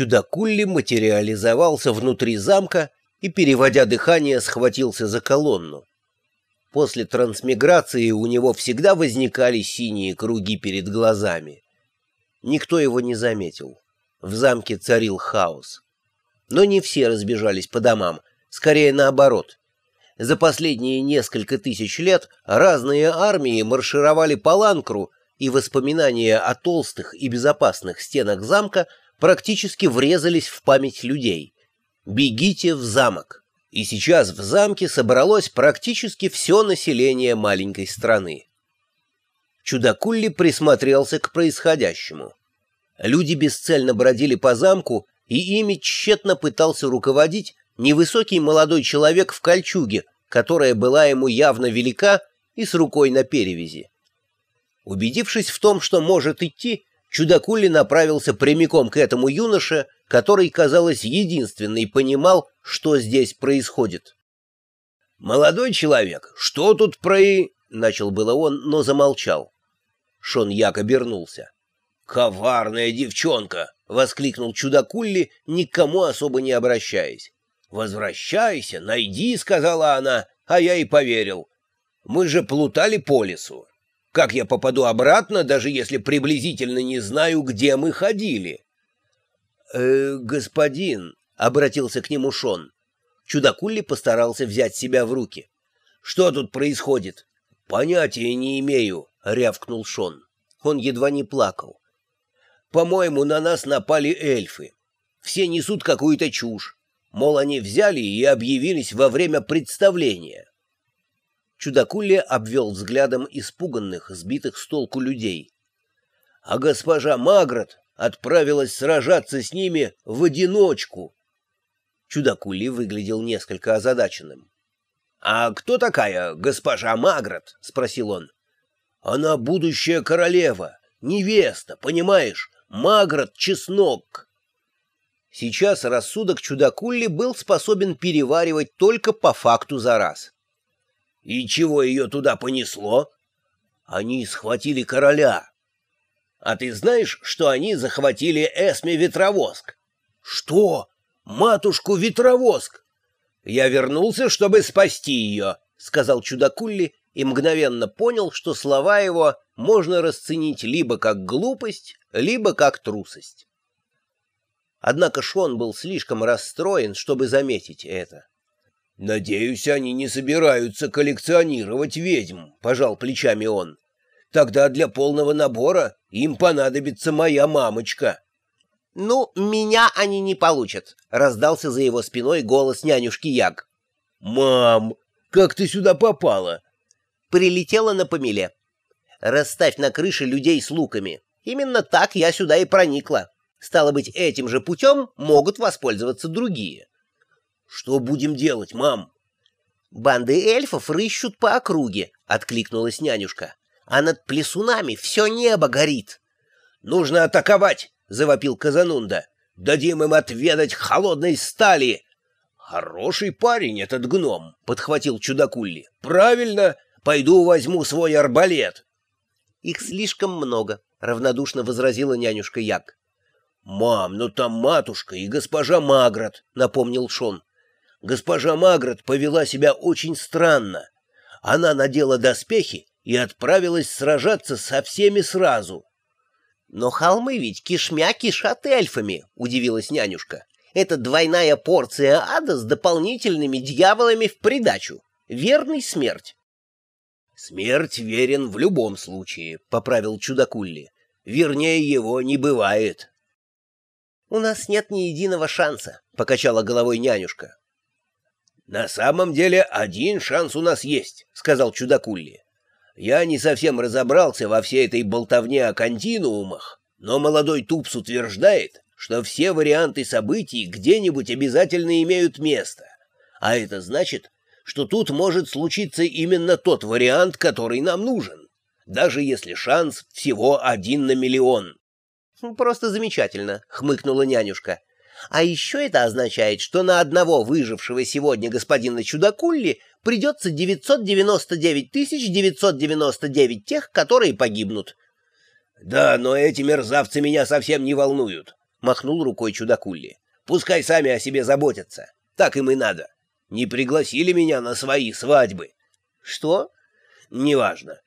Чудакулли материализовался внутри замка и, переводя дыхание, схватился за колонну. После трансмиграции у него всегда возникали синие круги перед глазами. Никто его не заметил. В замке царил хаос. Но не все разбежались по домам, скорее наоборот. За последние несколько тысяч лет разные армии маршировали по Ланкру, и воспоминания о толстых и безопасных стенах замка практически врезались в память людей. «Бегите в замок!» И сейчас в замке собралось практически все население маленькой страны. Чудакулли присмотрелся к происходящему. Люди бесцельно бродили по замку, и ими тщетно пытался руководить невысокий молодой человек в кольчуге, которая была ему явно велика и с рукой на перевязи. Убедившись в том, что может идти, Чудакули направился прямиком к этому юноше, который, казалось, единственный понимал, что здесь происходит. «Молодой человек, что тут про...» — начал было он, но замолчал. Шон Як обернулся. «Коварная девчонка!» — воскликнул Чудакулли, никому особо не обращаясь. «Возвращайся, найди», — сказала она, а я и поверил. «Мы же плутали по лесу. Как я попаду обратно, даже если приблизительно не знаю, где мы ходили?» «Э, господин», — обратился к нему Шон. Чудакулли постарался взять себя в руки. «Что тут происходит?» «Понятия не имею», — рявкнул Шон. Он едва не плакал. «По-моему, на нас напали эльфы. Все несут какую-то чушь. Мол, они взяли и объявились во время представления. Чудакулли обвел взглядом испуганных, сбитых с толку людей. А госпожа Магрот отправилась сражаться с ними в одиночку. Чудакулли выглядел несколько озадаченным. — А кто такая госпожа Магрот? — спросил он. — Она будущая королева, невеста, понимаешь, Магрот Чеснок. Сейчас рассудок Чудакулли был способен переваривать только по факту за раз. И чего ее туда понесло? Они схватили короля. А ты знаешь, что они захватили Эсме Ветровоск? Что? Матушку Ветровоск? Я вернулся, чтобы спасти ее, сказал Чудакулли и мгновенно понял, что слова его можно расценить либо как глупость, либо как трусость. Однако Шон был слишком расстроен, чтобы заметить это. «Надеюсь, они не собираются коллекционировать ведьм», — пожал плечами он. «Тогда для полного набора им понадобится моя мамочка». «Ну, меня они не получат», — раздался за его спиной голос нянюшки Яг. «Мам, как ты сюда попала?» Прилетела на помеле. «Расставь на крыше людей с луками. Именно так я сюда и проникла. Стало быть, этим же путем могут воспользоваться другие». «Что будем делать, мам?» «Банды эльфов рыщут по округе», — откликнулась нянюшка. «А над плесунами все небо горит». «Нужно атаковать!» — завопил Казанунда. «Дадим им отведать холодной стали!» «Хороший парень этот гном», — подхватил Чудакулли. «Правильно, пойду возьму свой арбалет». «Их слишком много», — равнодушно возразила нянюшка Як. «Мам, ну там матушка и госпожа Магрот», — напомнил Шон госпожа Магрот повела себя очень странно. Она надела доспехи и отправилась сражаться со всеми сразу. — Но холмы ведь кишмя кишат эльфами, — удивилась нянюшка. — Это двойная порция ада с дополнительными дьяволами в придачу. Верный смерть. — Смерть верен в любом случае, — поправил Чудакулли. — Вернее, его не бывает. — У нас нет ни единого шанса, — покачала головой нянюшка. «На самом деле один шанс у нас есть», — сказал Чудакулли. «Я не совсем разобрался во всей этой болтовне о континуумах, но молодой Тупс утверждает, что все варианты событий где-нибудь обязательно имеют место. А это значит, что тут может случиться именно тот вариант, который нам нужен, даже если шанс всего один на миллион». «Просто замечательно», — хмыкнула нянюшка. А еще это означает, что на одного выжившего сегодня господина Чудакулли придется 999 999 тех, которые погибнут. Да, но эти мерзавцы меня совсем не волнуют. — махнул рукой чудакулли. «Пускай сами о себе заботятся. Так им и надо. Не пригласили меня на свои свадьбы». «Что?» «Неважно.